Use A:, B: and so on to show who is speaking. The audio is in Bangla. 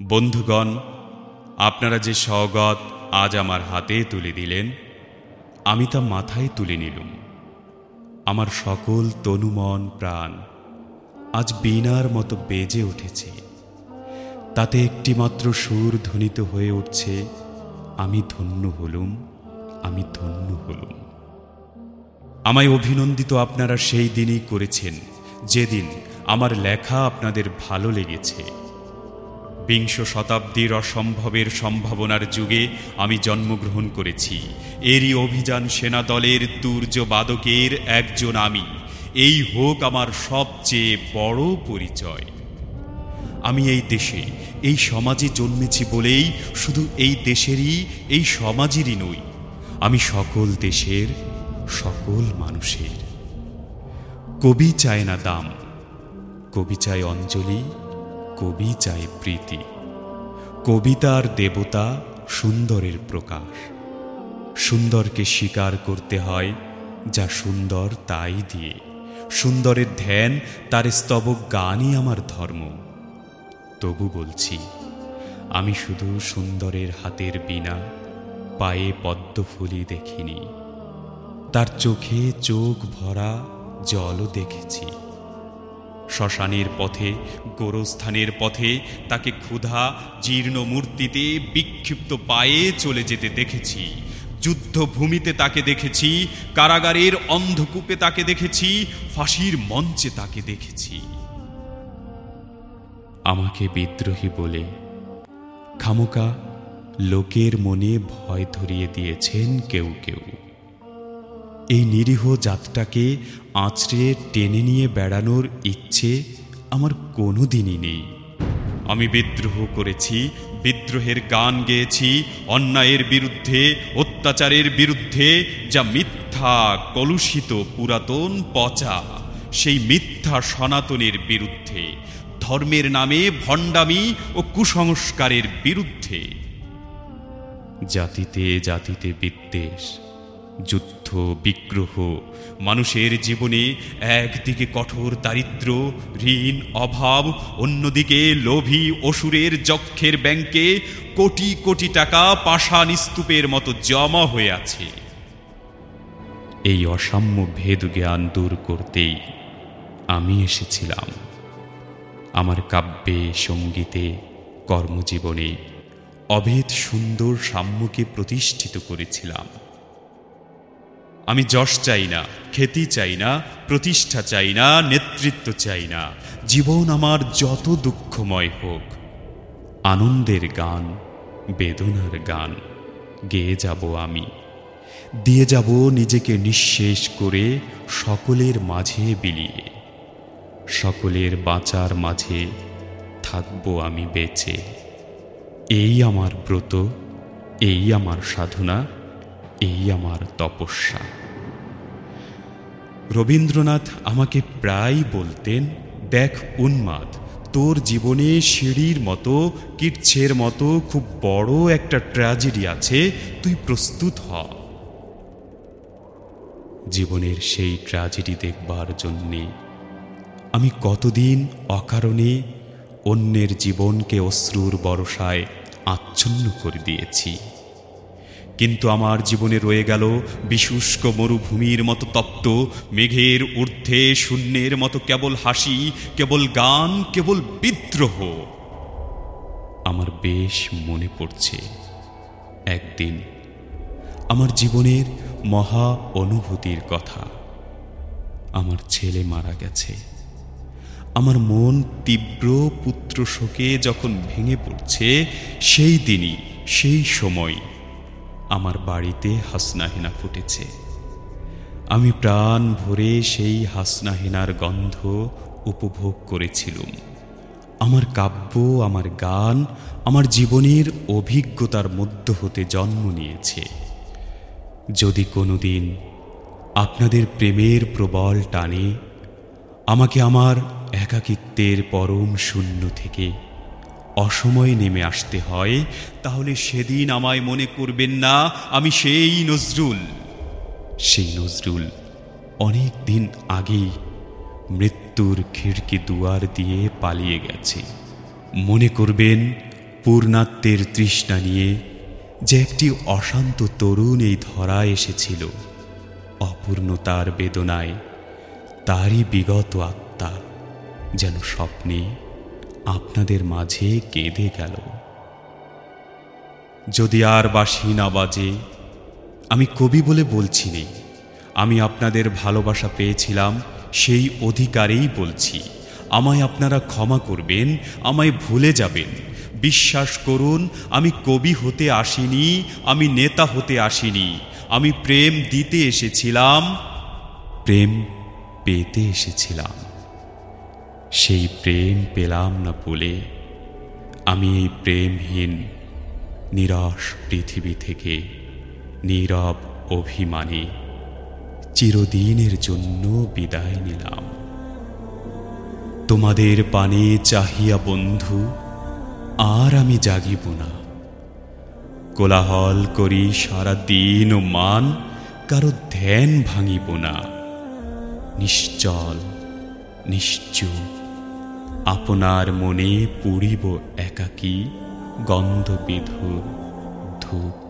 A: বন্ধুগণ, আপনারা যে স্বগত আজ আমার হাতে তুলে দিলেন, আমি তা মাথায় তুলে নিলুম। আমার সকল তনুমন প্রাণ আজ বীণার মতো বেজে উঠেছে। তাতে একটিমাত্র সুর ধ্বনিত হয়ে উঠছে, আমি ধন্য হলুম, আমি ধন্য হলুম। আমায় অভিনন্দিত আপনারা সেই দিনই করেছেন, যেদিন আমার লেখা আপনাদের ভালো লেগেছে। বিংশ শতাব্দীর অসম্ভবের সম্ভাবনার যুগে আমি জন্মগ্রহণ করেছি। এরই অভিযান সেনা দলের তুর্য বাদকের একজন আমি। এই হোক আমার সবচেয়ে বড় পরিচয়। আমি এই দেশে, এই সমাজে জন্মেছি বলেই শুধু এই দেশেরই, এই সমাজেরই নই। আমি সকল দেশের, সকল মানুষের। কবি চায় না দাম, কবি চায় অঞ্জলি কবি চায় প্রীতি। কবিতার দেবতা সুন্দরের প্রকাশ। সুন্দরকে স্বীকার করতে হয় যা সুন্দর তাই দিয়ে। সুন্দরের ধ্যান, তার স্তবক গানই আমার ধর্ম। তবু বলছি, আমি শুধু সুন্দরের হাতের বিনা পায়ে পদ্মফুলি দেখিনি। তার চোখে চোখ ভরা জলও দেখেছি। শ্মশানের পথে, গোরস্থানের পথে তাকে ক্ষুধা, জীর্ণ মূর্তিতে বিক্ষিপ্ত পায়ে চলে যেতে দেখেছি। যুদ্ধভূমিতে তাকে দেখেছি, কারাগারের অন্ধকূপে তাকে দেখেছি, ফাঁসির মঞ্চে তাকে দেখেছি। আমাকে বিদ্রোহী বলে খামোকা লোকের মনে ভয় ধরিয়ে দিয়েছেন কেউ কেউ। এই নিরীহ জাতটাকে আঁচড়ে টেনে নিয়ে বেড়ানোর ইচ্ছে আমার কোনো দিনই নেই। আমি বিদ্রোহ করেছি, বিদ্রোহের গান গেয়েছি, অন্যায়ের বিরুদ্ধে, অত্যাচারের বিরুদ্ধে, যা মিথ্যা, কলুষিত, পুরাতন, পচা, সেই মিথ্যা সনাতনের বিরুদ্ধে, ধর্মের নামে ভণ্ডামি ও কুসংস্কারের বিরুদ্ধে। জাতিতে জাতিতে বিদ্বেষ যুদ্ধ, বিগ্রহ, মানুষের জীবনে একদিকে কঠোর দারিদ্র, ঋণ অভাব, অন্যদিকে লোভী অসুরের যক্ষের ব্যাংকে কোটি কোটি টাকা পাষাণ স্তূপের মতো জমা হয়ে আছে। এই অসাম্য ভেদ জ্ঞান দূর করতেই আমি এসেছিলাম। আমার কাব্যে, সঙ্গীতে, কর্মজীবনে অভেদ সুন্দর সাম্যকে প্রতিষ্ঠিত করেছিলাম। আমি যশ চাই না, খ্যাতি চাই না, প্রতিষ্ঠা চাই না, নেতৃত্ব চাই না। জীবন আমার যত দুঃখময় হোক, আনন্দের গান, বেদনার গান, গেয়ে যাব আমি। দিয়ে যাব নিজেকে নিঃশেষ করে সকলের মাঝে বিলিয়ে। সকলের বাঁচার মাঝে থাকব আমি বেঁচে। এই আমার ব্রত, এই আমার সাধনা, এই আমার তপস্যা। রবীন্দ্রনাথ আমাকে প্রায় বলতেন, দেখ উন্মাদ, তোর জীবনে সিঁড়ির মতো কীর্ছের মতো খুব বড় একটা ট্র্যাজেডি আছে, তুই প্রস্তুত হ। জীবনের সেই ট্র্যাজেডি দেখবার জন্যে আমি কতদিন অকারণে অন্যের জীবনকে অশ্রুর বরসায় আচ্ছন্ন করে দিয়েছি। কিন্তু আমার জীবনে রয়ে গেল বিশুষ্ক মরুভূমির মতো তপ্ত, মেঘের ঊর্ধ্বে শূন্যের মতো কেবল হাসি, কেবল গান, কেবল বিদ্রোহ। আমার বেশ মনে পড়ছে একদিন আমার জীবনের মহা অনুভূতির কথা। আমার ছেলে মারা গেছে। আমার মন তীব্র পুত্র শোকে যখন ভেঙে পড়ছে, সেই দিনই, সেই সময় আমার বাড়িতে হাসনাহেনা ফুটেছে। আমি প্রাণ ভরে সেই হাসনাহেনার গন্ধ উপভোগ করেছিলুম। আমার কাব্য, আমার গান, আমার জীবনের অভিজ্ঞতার মধ্য হতে জন্ম নিয়েছে। যদি কোনোদিন আপনাদের প্রেমের প্রবল টানে, আমাকে আমার একাকিত্বের পরম শূন্য থেকে অসময়ে নেমে আসতে হয়, তাহলে সেদিন আমায় মনে করবেন না, আমি সেই নজরুল। সেই নজরুল অনেক দিন আগেই মৃত্যুর খিড়কি দুয়ার দিয়ে পালিয়ে গেছে। মনে করবেন, পূর্ণাত্মের তৃষ্ণা নিয়ে যে একটি অশান্ত তরুণ এই ধরায় এসেছিল। অপূর্ণতার বেদনায় তারই বিগত আত্মা যেন স্বপ্নে আপনাদের মাঝে কেঁদে গেল। যদি আর বাসি না বাজে, আমি কবি বলে বলছি নে। আমি আপনাদের ভালোবাসা পেয়েছিলাম, সেই অধিকারেই বলছি। আমায় আপনারা ক্ষমা করবেন, আমায় ভুলে যাবেন। বিশ্বাস করুন, আমি কবি হতে আসিনি, আমি নেতা হতে আসিনি। আমি প্রেম দিতে এসেছিলাম, প্রেম পেতে এসেছিলাম। সেই প্রেম পেলাম না বলে আমি এই প্রেমহীন, নিরস পৃথিবী থেকে নীরব অভিমানী চিরদিনের জন্য বিদায় নিলাম। তোমাদের পানে চাহিয়া বন্ধু, আর আমি জাগিব না। কোলাহল করি সারা দিন ও মান, কারও ধ্যান ভাঙিব না। নিশ্চল, নিশ্চুপ আপনার মনে পুড়িব একাকী গন্ধবিধুর ধূপ।